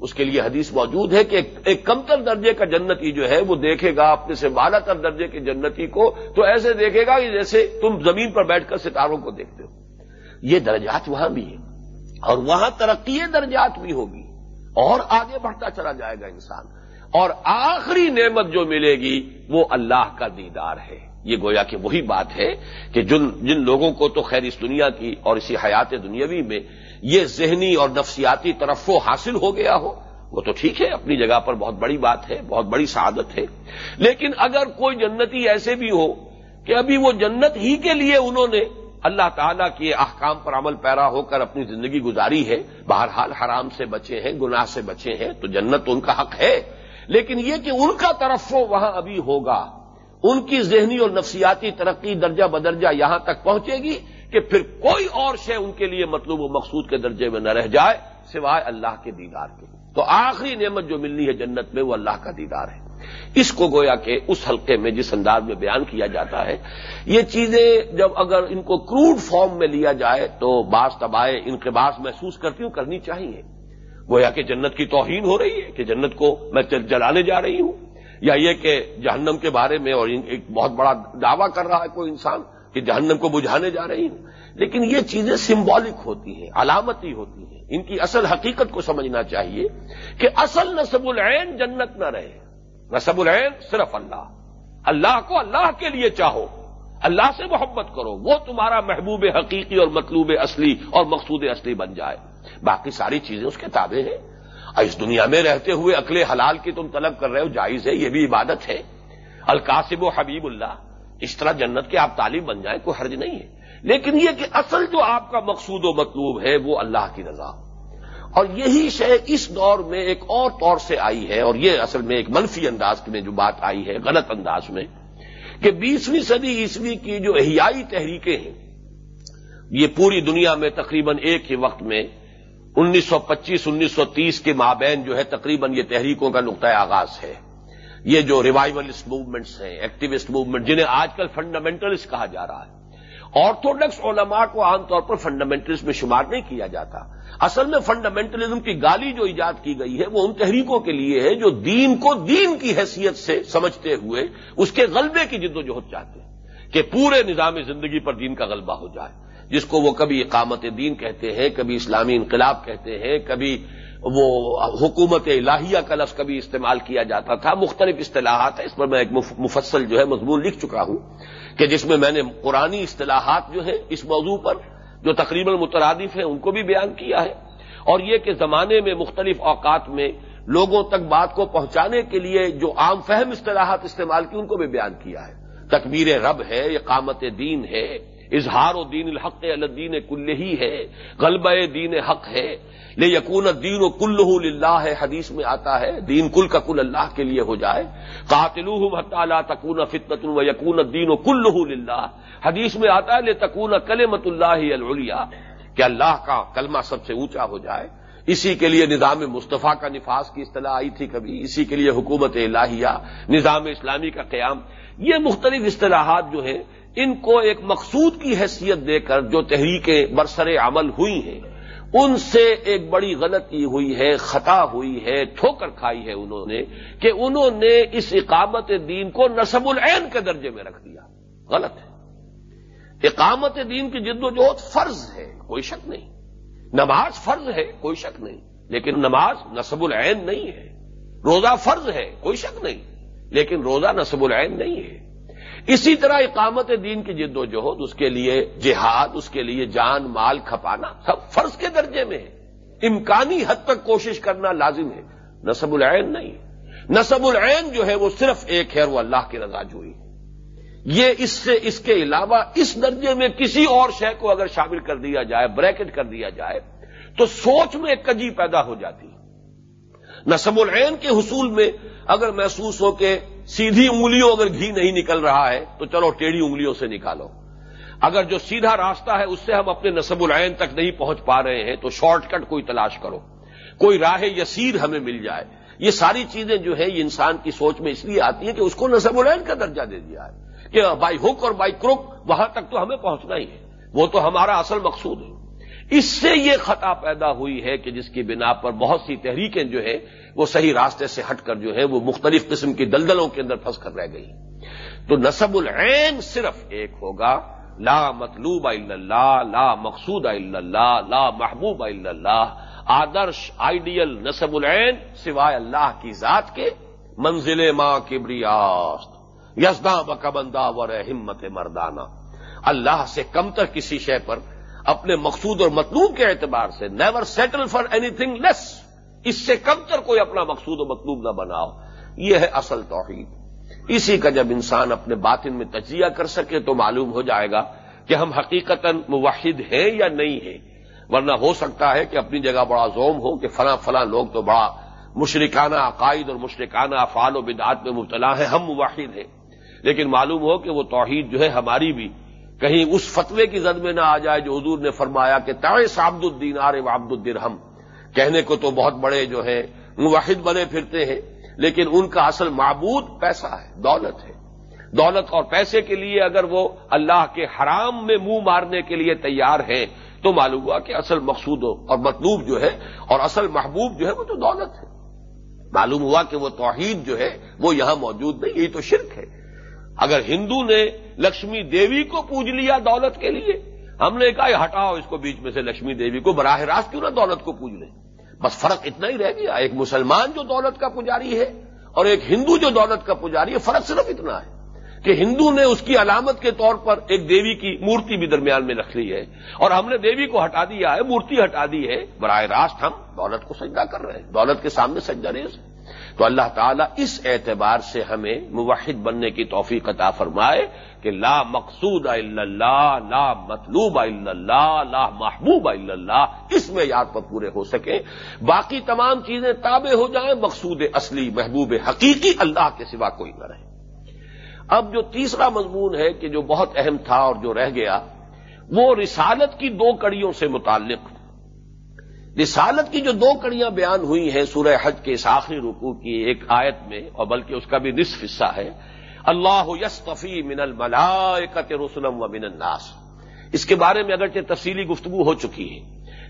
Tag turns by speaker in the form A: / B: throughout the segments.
A: اس کے لیے حدیث موجود ہے کہ ایک کمتر درجے کا جنتی جو ہے وہ دیکھے گا اپنے سے بالا تر درجے کے جنتی کو تو ایسے دیکھے گا کہ جیسے تم زمین پر بیٹھ کر ستاروں کو دیکھتے ہو۔ یہ درجات وہاں بھی ہیں اور وہاں ترقی درجات بھی ہوگی اور آگے بڑھتا چلا جائے گا انسان اور آخری نعمت جو ملے گی وہ اللہ کا دیدار ہے۔ یہ گویا کہ وہی بات ہے کہ جن جن لوگوں کو تو خیر اس دنیا کی اور اسی حیات دنیاوی میں یہ ذہنی اور نفسیاتی طرف حاصل ہو گیا ہو، وہ تو ٹھیک ہے، اپنی جگہ پر بہت بڑی بات ہے، بہت بڑی سعادت ہے۔ لیکن اگر کوئی جنتی ایسے بھی ہو کہ ابھی وہ جنت ہی کے لیے انہوں نے اللہ تعالیٰ کے احکام پر عمل پیرا ہو کر اپنی زندگی گزاری ہے، بہرحال حرام سے بچے ہیں، گناہ سے بچے ہیں، تو جنت ان کا حق ہے۔ لیکن یہ کہ ان کا طرف وہاں ابھی ہوگا ان کی ذہنی اور نفسیاتی ترقی درجہ بدرجہ یہاں تک پہنچے گی کہ پھر کوئی اور شے ان کے لیے مطلوب و مقصود کے درجے میں نہ رہ جائے، سوائے اللہ کے دیدار کے۔ تو آخری نعمت جو ملنی ہے جنت میں وہ اللہ کا دیدار ہے۔ اس کو گویا کہ اس حلقے میں جس انداز میں بیان کیا جاتا ہے، یہ چیزیں جب اگر ان کو کروڈ فارم میں لیا جائے تو بعض تباہ انقباس محسوس کرتی ہوں، کرنی چاہیے۔ گویا کہ جنت کی توہین ہو رہی ہے کہ جنت کو میں جلانے جا رہی ہوں۔ یا یہ کہ جہنم کے بارے میں اور ایک بہت بڑا دعویٰ کر رہا ہے کوئی انسان کہ جہنم کو بجھانے جا رہی ہوں لیکن یہ چیزیں سمبولک ہوتی ہیں، علامتی ہوتی ہیں۔ ان کی اصل حقیقت کو سمجھنا چاہیے کہ اصل نصب العین جنت نہ رہے۔ نصب العین صرف اللہ۔ اللہ کو اللہ کے لیے چاہو۔ اللہ سے محبت کرو۔ وہ تمہارا محبوب حقیقی اور مطلوب اصلی اور مقصود اصلی بن جائے۔ باقی ساری چیزیں اس کے تابع ہیں۔ اور اس دنیا میں رہتے ہوئے اکلے حلال کی تم طلب کر رہے ہو، جائز ہے، یہ بھی عبادت ہے۔ القاسب و حبیب اللہ، اس طرح جنت کے آپ طالب بن جائیں، کوئی حرج نہیں ہے۔ لیکن یہ کہ اصل جو آپ کا مقصود و مطلوب ہے، وہ اللہ کی رضا۔ اور یہی شے اس دور میں ایک اور طور سے آئی ہے، اور یہ اصل میں ایک منفی انداز میں جو بات آئی ہے، غلط انداز میں، کہ بیسویں صدی عیسوی کی جو احیائی تحریکیں ہیں، یہ پوری دنیا میں تقریباً ایک ہی وقت میں انیس سو پچیس انیس سو تیس کے مابین جو ہے تقریباً یہ تحریکوں کا نقطۂ آغاز ہے۔ یہ جو ریوائولسٹ موومنٹس ہیں ایکٹیوسٹ موومنٹ جنہیں آج کل فنڈامنٹلسٹ کہا جا رہا ہے۔ آرتھوڈکس علماء کو عام طور پر فنڈامنٹلزم میں شمار نہیں کیا جاتا۔ اصل میں فنڈامنٹلزم کی گالی جو ایجاد کی گئی ہے، وہ ان تحریکوں کے لیے ہے جو دین کو دین کی حیثیت سے سمجھتے ہوئے اس کے غلبے کی جد و جہد چاہتے ہیں کہ پورے نظام زندگی پر دین کا غلبہ ہو جائے۔ جس کو وہ کبھی اقامت دین کہتے ہیں، کبھی اسلامی انقلاب کہتے ہیں، کبھی وہ حکومت الہیہ کا لفظ کبھی استعمال کیا جاتا تھا۔ مختلف اصطلاحات ہیں۔ اس پر میں ایک مفصل جو ہے، مضمون لکھ چکا ہوں کہ جس میں میں نے قرآنی اصطلاحات جو ہیں اس موضوع پر جو تقریباً مترادف ہیں، ان کو بھی بیان کیا ہے۔ اور یہ کہ زمانے میں مختلف اوقات میں لوگوں تک بات کو پہنچانے کے لیے جو عام فہم اصطلاحات استعمال کی، ان کو بھی بیان کیا ہے۔ تکبیر رب ہے، اقامت دین ہے۔ اظہار و دین الحق الدین کل ہی ہے، غلبہ دین حق ہے۔ لے یقون دین و کل ہے حدیث میں آتا ہے، دین کل کا کل اللہ کے لیے ہو جائے۔ قاتل اللہ تکون فطت و یقون دین و کل حدیث میں آتا ہے لے تکون کلمت اللہ الولیا کہ اللہ کا کلمہ سب سے اونچا ہو جائے۔ اسی کے لیے نظام مصطفیٰ کا نفاذ کی اصطلاح آئی تھی کبھی۔ اسی کے لیے حکومت الہیہ، نظام اسلامی کا قیام۔ یہ مختلف اصطلاحات جو ہیں ان کو ایک مقصود کی حیثیت دے کر جو تحریکیں برسر عمل ہوئی ہیں، ان سے ایک بڑی غلطی ہوئی ہے، خطا ہوئی ہے، ٹھوکر کھائی ہے انہوں نے کہ انہوں نے اس اقامت دین کو نصب العین کے درجے میں رکھ دیا۔ غلط ہے۔ اقامت دین کی جد و جہد فرض ہے، کوئی شک نہیں۔ نماز فرض ہے، کوئی شک نہیں۔ لیکن نماز نصب العین نہیں ہے۔ روزہ فرض ہے، کوئی شک نہیں۔ لیکن روزہ نصب العین نہیں ہے۔ اسی طرح اقامت دین کی جد و جہد، اس کے لیے جہاد، اس کے لیے جان، مال کھپانا، سب فرض کے درجے میں ہے۔ امکانی حد تک کوشش کرنا لازم ہے۔ نصب العین نہیں۔ نصب العین جو ہے وہ صرف ایک ہے، وہ اللہ کی رضا جوئی۔ یہ اس سے، اس کے علاوہ اس درجے میں کسی اور شے کو اگر شامل کر دیا جائے، بریکٹ کر دیا جائے، تو سوچ میں ایک کجی پیدا ہو جاتی۔ نصب العین کے حصول میں اگر محسوس ہو کہ سیدھی انگلیوں اگر گھی نہیں نکل رہا ہے تو چلو ٹیڑھی انگلیوں سے نکالو۔ اگر جو سیدھا راستہ ہے اس سے ہم اپنے نصب العین تک نہیں پہنچ پا رہے ہیں تو شارٹ کٹ کوئی تلاش کرو۔ کوئی راہ یسیر ہمیں مل جائے۔ یہ ساری چیزیں جو ہے یہ انسان کی سوچ میں اس لیے آتی ہیں کہ اس کو نصب العین کا درجہ دے دیا ہے کہ بائی ہک اور بائی کروک وہاں تک تو ہمیں پہنچنا ہی ہے۔ وہ تو ہمارا اصل مقصود ہے۔ اس سے یہ خطا پیدا ہوئی ہے کہ جس کی بنا پر بہت سی تحریکیں جو ہے وہ صحیح راستے سے ہٹ کر جو ہے وہ مختلف قسم کی دلدلوں کے اندر پھنس کر رہ گئی۔ تو نصب العین صرف ایک ہوگا، لا مطلوب اللہ، لا مقصود اللہ، لا محبوب اللہ۔ آدرش، آئیڈیل نصب العین سوائے اللہ کی ذات کے منزل ماں کبریاست۔ یسدا بکبندہ ور ہمت مردانہ۔ اللہ سے کم تر کسی شے پر اپنے مقصود اور مطلوب کے اعتبار سے never settle for anything less اس سے کم تر کوئی اپنا مقصود و مطلوب نہ بناؤ. یہ ہے اصل توحید. اسی کا جب انسان اپنے باطن میں تجزیہ کر سکے تو معلوم ہو جائے گا کہ ہم حقیقت موحد ہیں یا نہیں ہیں. ورنہ ہو سکتا ہے کہ اپنی جگہ بڑا زوم ہو کہ فلاں فلاں لوگ تو بڑا مشرکانہ عقائد اور مشرکانہ افعال و بدعات میں مبتلا ہیں. ہم مواحد ہیں. لیکن معلوم ہو کہ وہ توحید جو ہے ہماری بھی کہیں اس فتوے کی زد میں نہ آ جائے جو حضور نے فرمایا کہ تعش عبد الدین آر عبد الدرہم۔ کہنے کو تو بہت بڑے جو ہے مواحد بنے پھرتے ہیں، لیکن ان کا اصل معبود پیسہ ہے، دولت ہے۔ دولت اور پیسے کے لیے اگر وہ اللہ کے حرام میں منہ مارنے کے لیے تیار ہیں، تو معلوم ہوا کہ اصل مقصود اور مطلوب جو ہے، اور اصل محبوب جو ہے، وہ تو دولت ہے۔ معلوم ہوا کہ وہ توحید جو ہے، وہ یہاں موجود نہیں، یہی تو شرک ہے۔ اگر ہندو نے لکشمی دیوی کو پوج لیا دولت کے لیے، ہم نے کہا ہٹاؤ اس کو بیچ میں سے لکشمی دیوی کو، براہ راست کیوں نہ دولت کو پوج لیں؟ بس فرق اتنا ہی رہ گیا، ایک مسلمان جو دولت کا پجاری ہے اور ایک ہندو جو دولت کا پجاری ہے، فرق صرف اتنا ہے کہ ہندو نے اس کی علامت کے طور پر ایک دیوی کی مورتی بھی درمیان میں رکھ لی ہے اور ہم نے دیوی کو ہٹا دیا ہے، مورتی ہٹا دی ہے، براہ راست ہم دولت کو سجدہ کر رہے ہیں، دولت کے سامنے سجدہ ریز تو اللہ تعالیٰ اس اعتبار سے ہمیں موحد بننے کی توفیق عطا فرمائے کہ لا مقصود اللہ، لا مطلوب اللہ، لا محبوب اللہ، اس میں یاد پر پورے ہو سکیں۔ باقی تمام چیزیں تابع ہو جائیں، مقصود اصلی، محبوب حقیقی اللہ کے سوا کوئی نہ رہے۔ اب جو تیسرا مضمون ہے کہ جو بہت اہم تھا اور جو رہ گیا، وہ رسالت کی دو کڑیوں سے متعلق رسالت کی جو دو کڑیاں بیان ہوئی ہیں سورہ حج کے اس آخری رکوع کی ایک آیت میں، اور بلکہ اس کا بھی نصف حصہ ہے، اللہ یستفی من الملائکت رسلم و من الناس۔ اس کے بارے میں اگرچہ تفصیلی گفتگو ہو چکی ہے،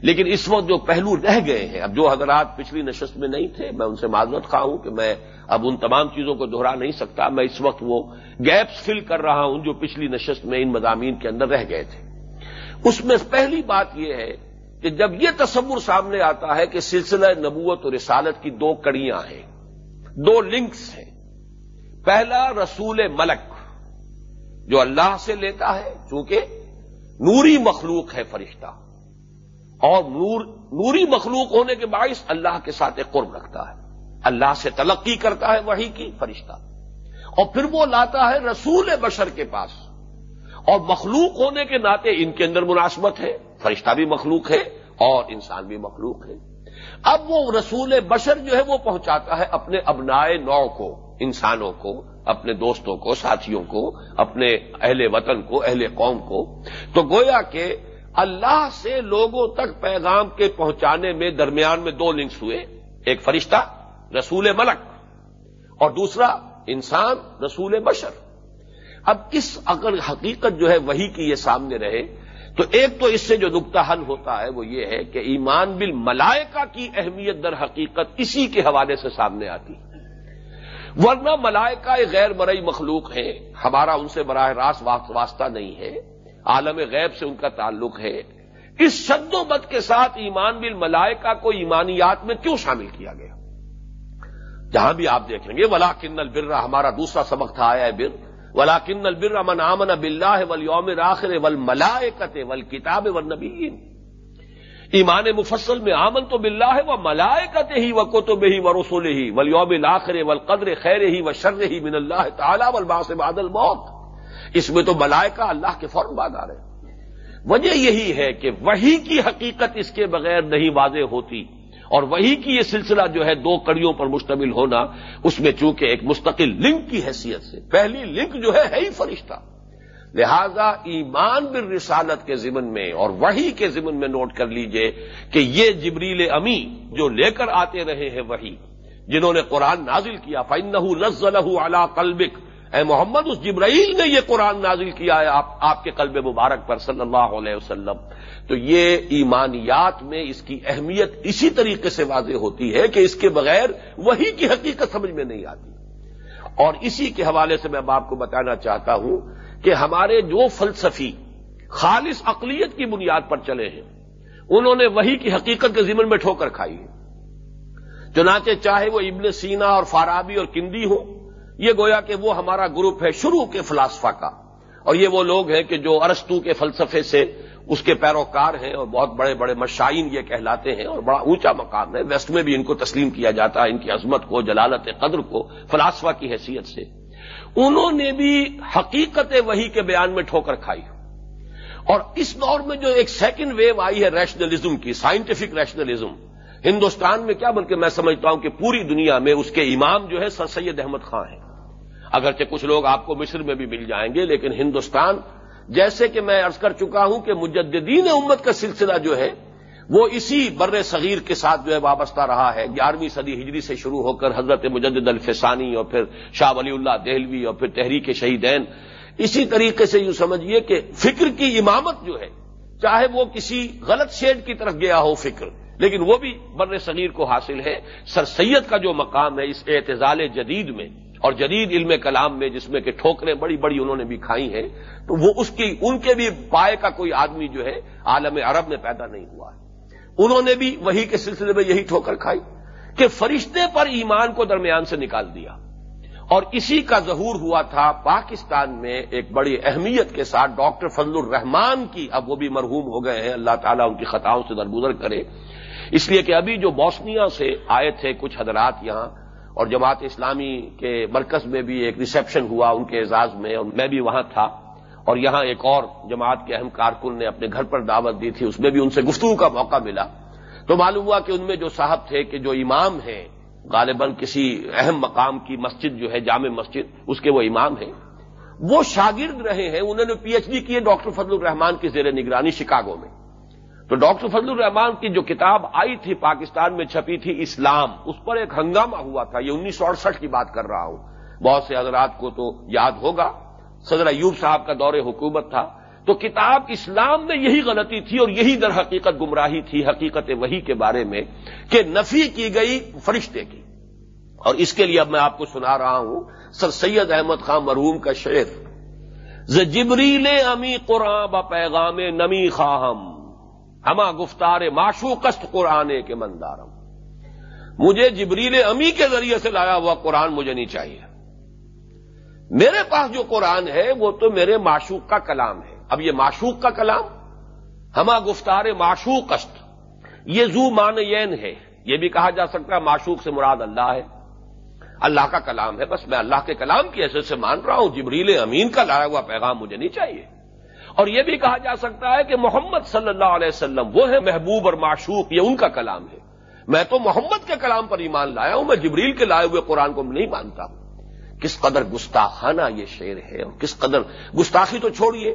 A: لیکن اس وقت جو پہلو رہ گئے ہیں، اب جو حضرات پچھلی نشست میں نہیں تھے، میں ان سے معذرت خواہ ہوں کہ میں اب ان تمام چیزوں کو دہرا نہیں سکتا، میں اس وقت وہ گیپس فل کر رہا ہوں جو پچھلی نشست میں ان مضامین کے اندر رہ گئے تھے۔ اس میں پہلی بات یہ ہے کہ جب یہ تصور سامنے آتا ہے کہ سلسلہ نبوت اور رسالت کی دو کڑیاں ہیں، دو لنکس ہیں۔ پہلا رسول ملک، جو اللہ سے لیتا ہے، چونکہ نوری مخلوق ہے فرشتہ۔ اور نور، نوری مخلوق ہونے کے باعث اللہ کے ساتھ ایک قرب رکھتا ہے۔ اللہ سے تلقی کرتا ہے وہی کی فرشتہ۔ اور پھر وہ لاتا ہے رسول بشر کے پاس۔ اور مخلوق ہونے کے ناطے ان کے اندر مناسبت ہے۔ فرشتہ بھی مخلوق ہے اور انسان بھی مخلوق ہے۔ اب وہ رسول بشر جو ہے وہ پہنچاتا ہے اپنے ابنائے نو کو، انسانوں کو، اپنے دوستوں کو، ساتھیوں کو، اپنے اہل وطن کو، اہل قوم کو۔ تو گویا کہ اللہ سے لوگوں تک پیغام کے پہنچانے میں درمیان میں دو لنکس ہوئے، ایک فرشتہ، رسول ملک، اور دوسرا انسان، رسول بشر۔ اب اس اگر حقیقت جو ہے وہی کی یہ سامنے رہے تو ایک تو اس سے جو نقطہ حل ہوتا ہے وہ یہ ہے کہ ایمان بالملائکہ کی اہمیت در حقیقت اسی کے حوالے سے سامنے آتی ورنہ ملائکہ غیر مرئی مخلوق ہیں، ہمارا ان سے براہ راست واسطہ نہیں ہے، عالم غیب سے ان کا تعلق ہے۔ اس شد و بد کے ساتھ ایمان بالملائکہ کو ایمانیات میں کیوں شامل کیا گیا؟ جہاں بھی آپ دیکھیں گے ولا کن البرا ہمارا دوسرا سبق تھا آیا ہے بر۔ ولا کن البر من آمن بلّہ ول یوم راخر ول ملائکت ول کتاب ول نبی ایمان مفصل میں آمن تو بلّہ ہے وہ ملائکت ہی و کتب ہی و رسول ہی ول یوم لاخر ول قدر خیر ہی و شر ہی من اللہ تعالیٰ ول باس بادل موت اس میں تو ملائکہ اللہ کے فوراً بعد آ رہے وجہ یہی ہے کہ وہی کی حقیقت اس کے بغیر نہیں واضح ہوتی۔ اور وہی کی یہ سلسلہ جو ہے دو کڑیوں پر مشتمل ہونا، اس میں چونکہ ایک مستقل لنک کی حیثیت سے، پہلی لنک جو ہے ہے ہی فرشتہ۔ لہذا ایمان بر رسالت کے ضمن میں اور وہی کے ضمن میں نوٹ کر لیجیے کہ یہ جبریل امی جو لے کر آتے رہے ہیں وہی جنہوں نے قرآن نازل کیا فن نہ نزل قلبک اے محمد، اس جبرائیل نے یہ قرآن نازل کیا ہے آپ آپ کے قلب مبارک پر صلی اللہ علیہ وسلم۔ تو یہ ایمانیات میں اس کی اہمیت اسی طریقے سے واضح ہوتی ہے کہ اس کے بغیر وہی کی حقیقت سمجھ میں نہیں آتی۔ اور اسی کے حوالے سے میں آپ کو بتانا چاہتا ہوں کہ ہمارے جو فلسفی خالص اقلیت کی بنیاد پر چلے ہیں، انہوں نے وہی کی حقیقت کے ذمن میں ٹھوکر کھائی ہے۔ چنانچہ چاہے وہ ابن سینا اور فارابی اور کندی ہو یہ گویا کہ وہ ہمارا گروپ ہے شروع کے فلاسفہ کا۔ اور یہ وہ لوگ ہیں کہ جو ارستو کے فلسفے سے اس کے پیروکار ہیں اور بہت بڑے بڑے مشائن یہ کہلاتے ہیں اور بڑا اونچا مقام ہے۔ ویسٹ میں بھی ان کو تسلیم کیا جاتا ہے، ان کی عظمت کو، جلالت قدر کو، فلاسفہ کی حیثیت سے۔ انہوں نے بھی حقیقت وہی کے بیان میں ٹھوکر کھائی۔ اور اس دور میں جو ایک سیکنڈ ویو آئی ہے ریشنلزم کی سائنٹیفک ریشنلزم ہندوستان میں کیا، بلکہ میں سمجھتا ہوں کہ پوری دنیا میں اس کے امام جو ہے سر سید احمد خان ہیں۔ اگرچہ کچھ لوگ آپ کو مصر میں بھی مل جائیں گے، لیکن ہندوستان، جیسے کہ میں ارض کر چکا ہوں کہ مجددین امت کا سلسلہ جو ہے، وہ اسی بر صغیر کے ساتھ جو ہے وابستہ رہا ہے۔ گیارہویں صدی ہجری سے شروع ہو کر حضرت مجدد الفسانی اور پھر شاہ ولی اللہ دہلوی اور پھر تحریک شہیدین۔ اسی طریقے سے یوں سمجھیے کہ فکر کی امامت جو ہے، چاہے وہ کسی غلط شیڈ کی طرف گیا ہو فکر، لیکن وہ بھی بر صغیر کو حاصل ہے۔ سر سید کا جو مقام ہے، اس اعتزال جدید میں اور جدید علم کلام میں جس میں کہ ٹھوکریں بڑی بڑی انہوں نے بھی کھائی ہیں، تو وہ اس کی، ان کے بھی پائے کا کوئی آدمی جو ہے، عالم عرب میں پیدا نہیں ہوا ہے۔ انہوں نے بھی وہی کے سلسلے میں یہی ٹھوکر کھائی کہ فرشتے پر ایمان کو درمیان سے نکال دیا۔ اور اسی کا ظہور ہوا تھا پاکستان میں ایک بڑی اہمیت کے ساتھ، ڈاکٹر فضل الرحمان کی۔ اب وہ بھی مرحوم ہو گئے ہیں، اللہ تعالیٰ ان کی خطاؤں سے درگزر کرے۔ اس لیے کہ ابھی جو بوسنیا سے آئے تھے، کچھ حضرات یہاں اور جماعت اسلامی کے مرکز میں بھی ایک ریسیپشن ہوا ان کے اعزاز میں اور میں بھی وہاں تھا اور یہاں ایک اور جماعت کے اہم کارکن نے اپنے گھر پر دعوت دی تھی، اس میں بھی ان سے گفتگو کا موقع ملا۔ تو معلوم ہوا کہ ان میں جو صاحب تھے کہ جو امام ہیں، غالباً کسی اہم مقام کی مسجد جو ہے، جامع مسجد، اس کے وہ امام ہیں۔ وہ شاگرد رہے ہیں، انہوں نے پی ایچ ڈی کی ہے ڈاکٹر فضل الرحمان کی زیر نگرانی شکاگو میں۔ تو ڈاکٹر فضل الرحمان کی جو کتاب آئی تھی پاکستان میں چھپی تھی اسلام، اس پر ایک ہنگامہ ہوا تھا، یہ انیس سو اڑسٹھ کی بات کر رہا ہوں۔ بہت سے حضرات کو تو یاد ہوگا، صدر ایوب صاحب کا دور حکومت تھا۔ تو کتاب اسلام میں یہی غلطی تھی اور یہی در حقیقت گمراہی تھی، حقیقت وہی کے بارے میں کہ نفی کی گئی فرشتے کی۔ اور اس کے لیے اب میں آپ کو سنا رہا ہوں، سر سید احمد خان مرحوم کا شعر جبریل امی قرآن پیغام نمی خواہم۔ ہما گفتار معشوقست قرآن کے مندارم۔ مجھے جبریل امی کے ذریعے سے لایا ہوا قرآن مجھے نہیں چاہیے۔ میرے پاس جو قرآن ہے وہ تو میرے معشوق کا کلام ہے۔ اب یہ معشوق کا کلام؟ ہما گفتار معشوقست۔ یہ زو مان ہے۔ یہ بھی کہا جا سکتا ہے معشوق سے مراد اللہ ہے۔ اللہ کا کلام ہے۔ بس میں اللہ کے کلام کی حیثیت سے مان رہا ہوں۔ جبریل امین کا لایا ہوا پیغام مجھے نہیں چاہیے۔ اور یہ بھی کہا جا سکتا ہے کہ محمد صلی اللہ علیہ وسلم وہ ہے محبوب اور معشوق، یہ ان کا کلام ہے۔ میں تو محمد کے کلام پر ایمان لایا ہوں، میں جبریل کے لائے ہوئے قرآن کو نہیں مانتا کس قدر گستاخانہ یہ شعر ہے اور کس قدر گستاخی تو چھوڑیے،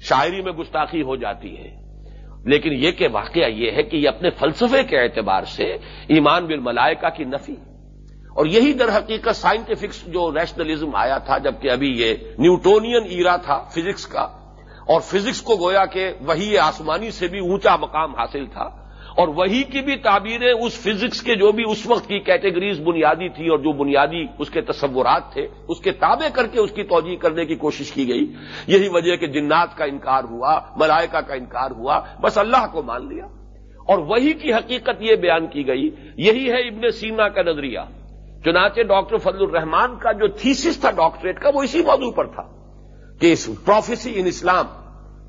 A: شاعری میں گستاخی ہو جاتی ہے۔ لیکن یہ کہ واقعہ یہ ہے کہ یہ اپنے فلسفے کے اعتبار سے ایمان بل ملائکہ کی نفی۔ اور یہی در حقیقت سائنٹیفکس جو نیشنلزم آیا تھا، جبکہ ابھی یہ نیوٹونین ایرا تھا فزکس کا۔ اور فزکس کو گویا کہ وہی آسمانی سے بھی اونچا مقام حاصل تھا اور وہی کی بھی تعبیریں اس فزکس کے جو بھی اس وقت کی کیٹیگریز بنیادی تھی اور جو بنیادی اس کے تصورات تھے، اس کے تابع کر کے اس کی توجہ کرنے کی کوشش کی گئی۔ یہی وجہ کہ جنات کا انکار ہوا، ملائکہ کا انکار ہوا، بس اللہ کو مان لیا۔ اور وہی کی حقیقت یہ بیان کی گئی، یہی ہے ابن سینا کا نظریہ۔ چنانچہ ڈاکٹر فضل الرحمان کا جو تھیسس تھا ڈاکٹریٹ کا، وہ اسی موضوع پر تھا۔ کہ اس پروفیسی ان اسلام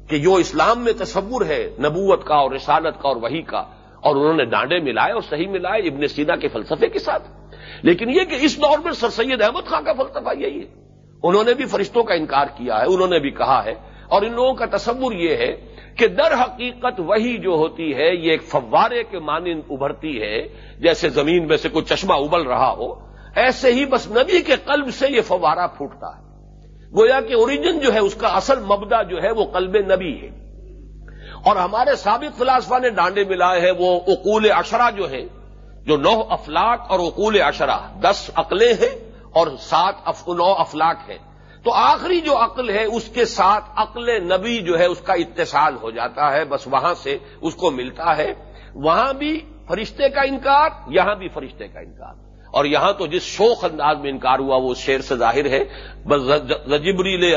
A: کہ جو اسلام میں تصور ہے نبوت کا اور رسالت کا اور وہی کا، اور انہوں نے ڈانڈے ملائے اور صحیح ملائے ابن سینا کے فلسفے کے ساتھ. لیکن یہ کہ اس دور میں سر سید احمد خان کا فلسفہ یہی ہے. انہوں نے بھی فرشتوں کا انکار کیا ہے، انہوں نے بھی کہا ہے، اور ان لوگوں کا تصور یہ ہے کہ در حقیقت وہی جو ہوتی ہے، یہ ایک فوارے کے مانند ابھرتی ہے، جیسے زمین میں سے کوئی چشمہ ابل رہا ہو، ایسے ہی بس نبی کے قلب سے یہ فوارہ پھوٹتا ہے۔ گویا کہ اوریجن جو ہے اس کا اصل مبدا جو ہے وہ قلب نبی ہے۔ اور ہمارے سابق فلاسفہ نے ڈانڈے ملائے ہیں، وہ اقول اشرا جو ہے جو نو افلاق اور اقول اشرا دس عقلیں ہیں اور سات نو افلاق ہیں۔ تو آخری جو عقل ہے، اس کے ساتھ عقل نبی جو ہے، اس کا اتصال ہو جاتا ہے، بس وہاں سے اس کو ملتا ہے۔ وہاں بھی فرشتے کا انکار، یہاں بھی فرشتے کا انکار۔ اور یہاں تو جس شوق انداز میں انکار ہوا وہ شیر سے ظاہر ہے، بس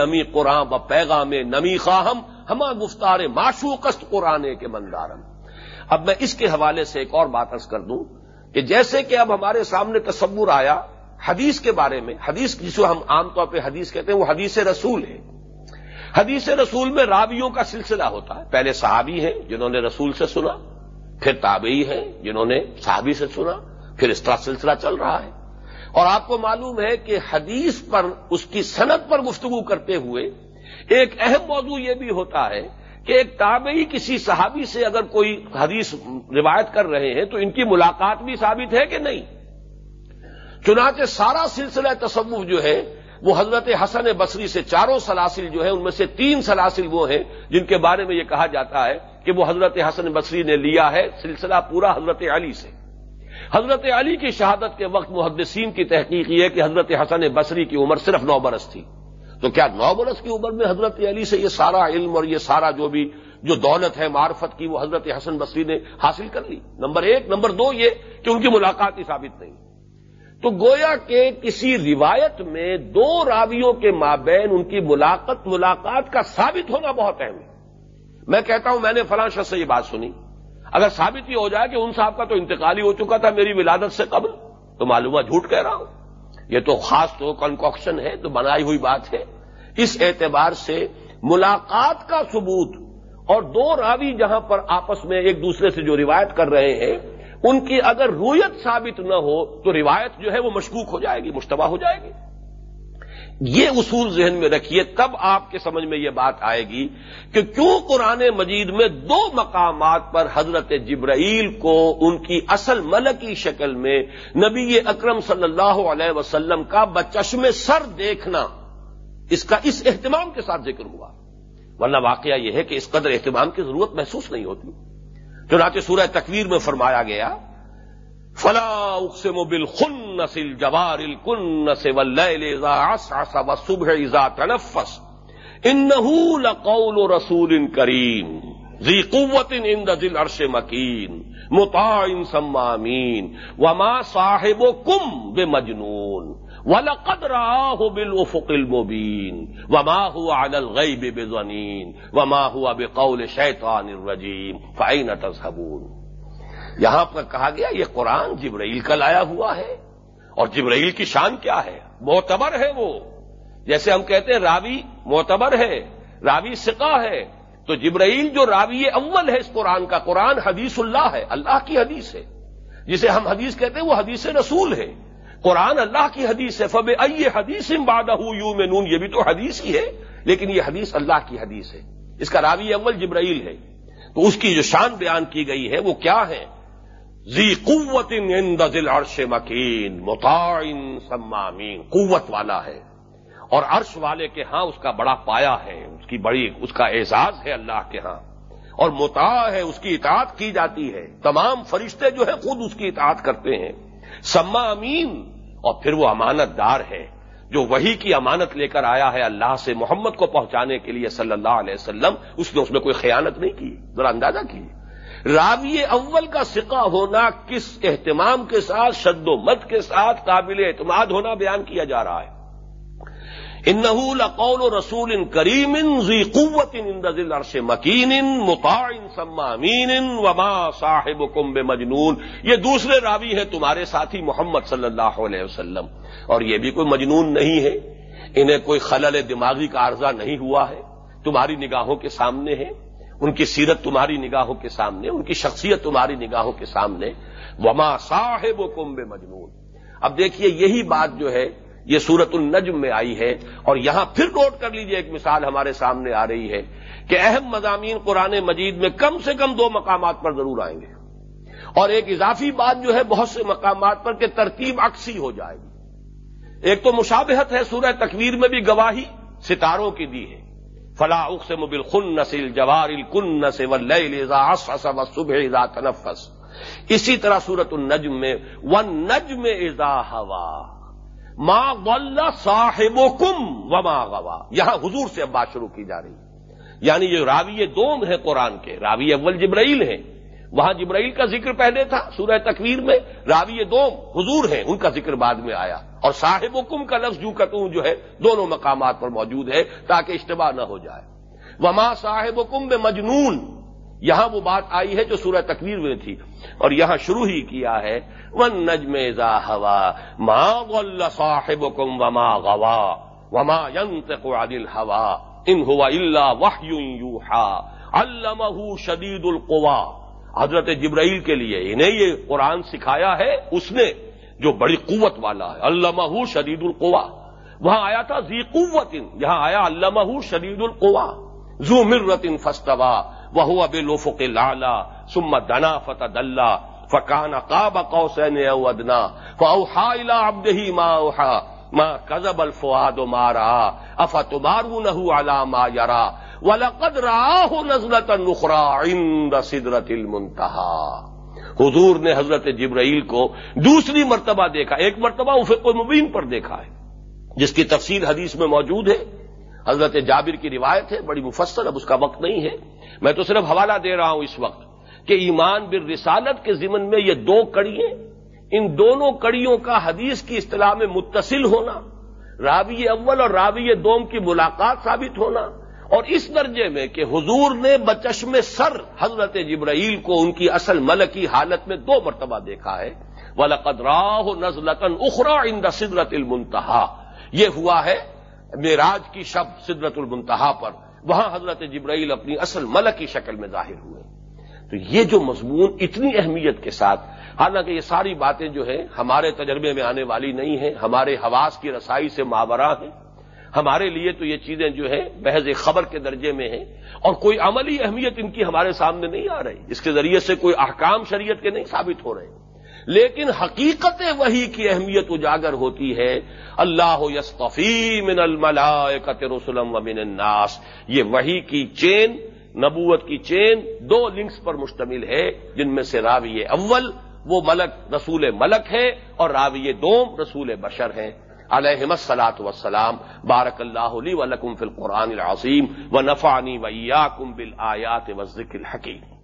A: امی قرآن ب پیغام نمی خواہم ہما گفتار معشوقست قرآن کے مندارم. اب میں اس کے حوالے سے ایک اور بات ارض کر دوں کہ جیسے کہ اب ہمارے سامنے تصور آیا حدیث کے بارے میں، حدیث جس کو ہم عام طور پہ حدیث کہتے ہیں، وہ حدیث رسول ہے۔ حدیث رسول میں راویوں کا سلسلہ ہوتا ہے۔ پہلے صحابی ہیں جنہوں نے رسول سے سنا، پھر تابعی ہیں جنہوں نے صحابی سے سنا پھر اس طرح سلسلہ چل رہا ہے۔ اور آپ کو معلوم ہے کہ حدیث پر اس کی صنعت پر گفتگو کرتے ہوئے ایک اہم موضوع یہ بھی ہوتا ہے کہ ایک تابعی کسی صحابی سے اگر کوئی حدیث روایت کر رہے ہیں تو ان کی ملاقات بھی ثابت ہے کہ نہیں۔ چنانچہ سارا سلسلہ تصوف جو ہے، وہ حضرت حسن بصری سے چاروں سلاسل جو ہیں، ان میں سے تین سلاسل وہ ہیں جن کے بارے میں یہ کہا جاتا ہے کہ وہ حضرت حسن بصری نے لیا ہے سلسلہ پورا حضرت علی سے۔ حضرت علی کی شہادت کے وقت محدثین کی تحقیق یہ ہے کہ حضرت حسن بصری کی عمر صرف نو برس تھی۔ تو کیا نو برس کی عمر میں حضرت علی سے یہ سارا علم اور یہ سارا جو بھی جو دولت ہے، معرفت کی وہ حضرت حسن بصری نے حاصل کر لی۔ نمبر ایک، نمبر دو یہ کہ ان کی ملاقات ہی ثابت نہیں۔ تو گویا کہ کسی روایت میں دو راویوں کے مابین ان کی ملاقات ملاقات کا ثابت ہونا بہت اہم ہے۔ میں کہتا ہوں، میں نے فلاں شخص سے یہ بات سنی۔ اگر ثابت یہ ہو جائے کہ ان صاحب کا تو انتقالی ہو چکا تھا میری ولادت سے قبل، تو معلومات جھوٹ کہہ رہا ہوں۔ یہ تو خاص تو کنکوکشن ہے، تو بنائی ہوئی بات ہے۔ اس اعتبار سے ملاقات کا ثبوت اور دو راوی جہاں پر آپس میں ایک دوسرے سے جو روایت کر رہے ہیں، ان کی اگر رویت ثابت نہ ہو، تو روایت جو ہے وہ مشکوک ہو جائے گی، مشتبہ ہو جائے گی۔ یہ اصول ذہن میں رکھیے، تب آپ کے سمجھ میں یہ بات آئے گی کہ کیوں قرآن مجید میں دو مقامات پر حضرت جبرائیل کو ان کی اصل ملکی شکل میں نبی اکرم صلی اللہ علیہ وسلم کا بچشم سر دیکھنا، اس کا اس اہتمام کے ساتھ ذکر ہوا۔ ورنہ واقعہ یہ ہے کہ اس قدر اہتمام کی ضرورت محسوس نہیں ہوتی۔ چنانچہ سورہ تکویر میں فرمایا گیا فلا اقسم بالخنس نسل جوار الکنس واللیل اذا عسعس والصبح اذا تنفس. انه لقول رسول کریم. ذی قوت عند ذی العرش مکین. مطاع سمامین وما صاحبكم بمجنون. وَلَقَدْ رَآهُ بِالْأُفُقِ الْمُبِينِ وَمَا هُوَ عَلَى الْغَيْبِ بِظَنِينَ وَمَا هُوَ بِقَوْلِ شَيْطَانِ الرَّجِيمِ فَأَيْنَ تَذْهَبُونَ؟ یہاں پر کہا گیا یہ قرآن جبرائیل کا لایا ہوا ہے۔ اور جبرائیل کی شان کیا ہے؟ معتبر ہے وہ۔ جیسے ہم کہتے ہیں راوی معتبر ہے، راوی سقا ہے، تو جبرائیل جو راوی اول ہے اس قرآن کا، قرآن حدیث اللہ ہے، اللہ کی حدیث ہے۔ جسے ہم حدیث کہتے ہیں وہ حدیث رسول ہے۔ قرآن اللہ کی حدیث ہے فب ائی حدیث بادہ یو میں نون یہ بھی تو حدیث ہی ہے، لیکن یہ حدیث اللہ کی حدیث ہے۔ اس کا راوی اول جبرائیل ہے۔ تو اس کی جو شان بیان کی گئی ہے وہ کیا ہے؟ زی قوت دل عرش مکین متعین سمامین، قوت والا ہے۔ اور عرش والے کے ہاں اس کا بڑا پایا ہے، اس کی بڑی، اس کا اعزاز ہے اللہ کے ہاں۔ اور متا ہے، اس کی اطاعت کی جاتی ہے۔ تمام فرشتے جو ہے خود اس کی اطاعت کرتے ہیں۔ سما امین اور پھر وہ امانت دار ہے، جو وہی کی امانت لے کر آیا ہے اللہ سے محمد کو پہنچانے کے لیے صلی اللہ علیہ وسلم۔ اس نے اس میں کوئی خیانت نہیں کی، ذرا اندازہ کی راوی اول کا سکہ ہونا کس اہتمام کے ساتھ، شد و مت کے ساتھ قابل اعتماد ہونا بیان کیا جا رہا ہے۔ انہو لقول رسول ان کریم ذی قوت ان دل عرش مکین، مطاع سما امین، وما صاحب کمب مجنون یہ دوسرے راوی ہیں تمہارے ساتھی محمد صلی اللہ علیہ وسلم۔ اور یہ بھی کوئی مجنون نہیں ہے۔ انہیں کوئی خلل دماغی کا عرضہ نہیں ہوا ہے۔ تمہاری نگاہوں کے سامنے ہے۔ ان کی سیرت تمہاری نگاہوں کے سامنے، ان کی شخصیت تمہاری نگاہوں کے سامنے۔ وما صاحب کمب مجنون اب دیکھیے، یہی بات جو ہے، یہ سورت النجم میں آئی ہے۔ اور یہاں پھر نوٹ کر لیجیے، ایک مثال ہمارے سامنے آ رہی ہے کہ اہم مضامین قرآن مجید میں کم سے کم دو مقامات پر ضرور آئیں گے۔ اور ایک اضافی بات جو ہے، بہت سے مقامات پر کہ ترتیب اکسی ہو جائے گی۔ ایک تو مشابہت ہے سورہ تکویر میں بھی، گواہی ستاروں کی دی ہے فلاح سے مبل خن نسل جوار الکن نس و صبح تنفس. اسی طرح سورت النجم میں ون نجم ازا ہوا، ما غل صاحب کم وما غوا. یہاں حضور سے اب بات شروع کی جا رہی ہے۔ یعنی یہ راوی دوم ہے قرآن کے راوی اول جبرائیل ہیں۔ وہاں جبرائیل کا ذکر پہلے تھا سورہ تکویر میں راوی دوم حضور ہیں، ان کا ذکر بعد میں آیا۔ اور صاحب حکم کا لفظ جو کتوں جو ہے، دونوں مقامات پر موجود ہے تاکہ اجتباع نہ ہو جائے۔ وما صاحب حکم میں مجنون یہاں وہ بات آئی ہے جو سورہ تکویر میں تھی، اور یہاں شروع ہی کیا ہے۔ ون نجم زا ہوا ماں صاحب کم وما غوا، وما عن الهوا ان ہوا اللہ وحی علمہ شدید القوا حضرت جبرائیل کے لیے، انہیں یہ قرآن سکھایا ہے، اس نے جو بڑی قوت والا ہے، علامہ شدید القوا۔ وہاں آیا تھا زی قوت یہاں آیا علامہ شدید القوا۔ زو مرت فستوا وہ اب لوفق لالا سمت دنا فتح دلہ فکان کاب قوسین ادنا، فاوحا الى عبده ما اوحا، ما كذب الفؤاد ما راى افتمارونه على ما يرى ولقد رآه نزلة اخرى عند سدرة المنتهى حضور نے حضرت جبرائیل کو دوسری مرتبہ دیکھا، ایک مرتبہ افق مبین پر دیکھا ہے، جس کی تفصیل حدیث میں موجود ہے۔ حضرت جابر کی روایت ہے، بڑی مفصل، اب اس کا وقت نہیں ہے۔ میں تو صرف حوالہ دے رہا ہوں اس وقت کہ ایمان بر رسالت کے ضمن میں یہ دو کڑی ان دونوں کڑیوں کا حدیث کی اصطلاح میں متصل ہونا، راوی اول اور راوی دوم کی ملاقات ثابت ہونا۔ اور اس درجے میں کہ حضور نے بچشم سر حضرت جبرائیل کو ان کی اصل ملکی حالت میں دو مرتبہ دیکھا ہے۔ ولقد راہ نزلتن اخرا ان دا سدرت المنتہا یہ ہوا ہے معراج کی شب سدرت المنتہا پر۔ وہاں حضرت جبرائیل اپنی اصل ملک کی شکل میں ظاہر ہوئے۔ تو یہ جو مضمون اتنی اہمیت کے ساتھ، حالانکہ یہ ساری باتیں جو ہیں ہمارے تجربے میں آنے والی نہیں ہیں، ہمارے حواس کی رسائی سے ماورہ ہیں۔ ہمارے لیے تو یہ چیزیں جو ہے محض خبر کے درجے میں ہیں اور کوئی عملی اہمیت ان کی ہمارے سامنے نہیں آ رہی، اس کے ذریعے سے کوئی احکام شریعت کے نہیں ثابت ہو رہے۔ لیکن حقیقت وہی کی اہمیت اجاگر ہوتی ہے، اللہ یستفی من الملائکت رسلم و من الناس۔ یہ وہی کی چین، نبوت کی چین دو لنکس پر مشتمل ہے، جن میں سے راوی اول وہ ملک رسول ملک ہے اور راوی دوم رسول بشر ہیں۔ علیہ سلاۃ وسلام بارک اللہ علی ولکم فی القرآن العظیم و نفانی ویا کم بل آیات و ذکر الحکیم.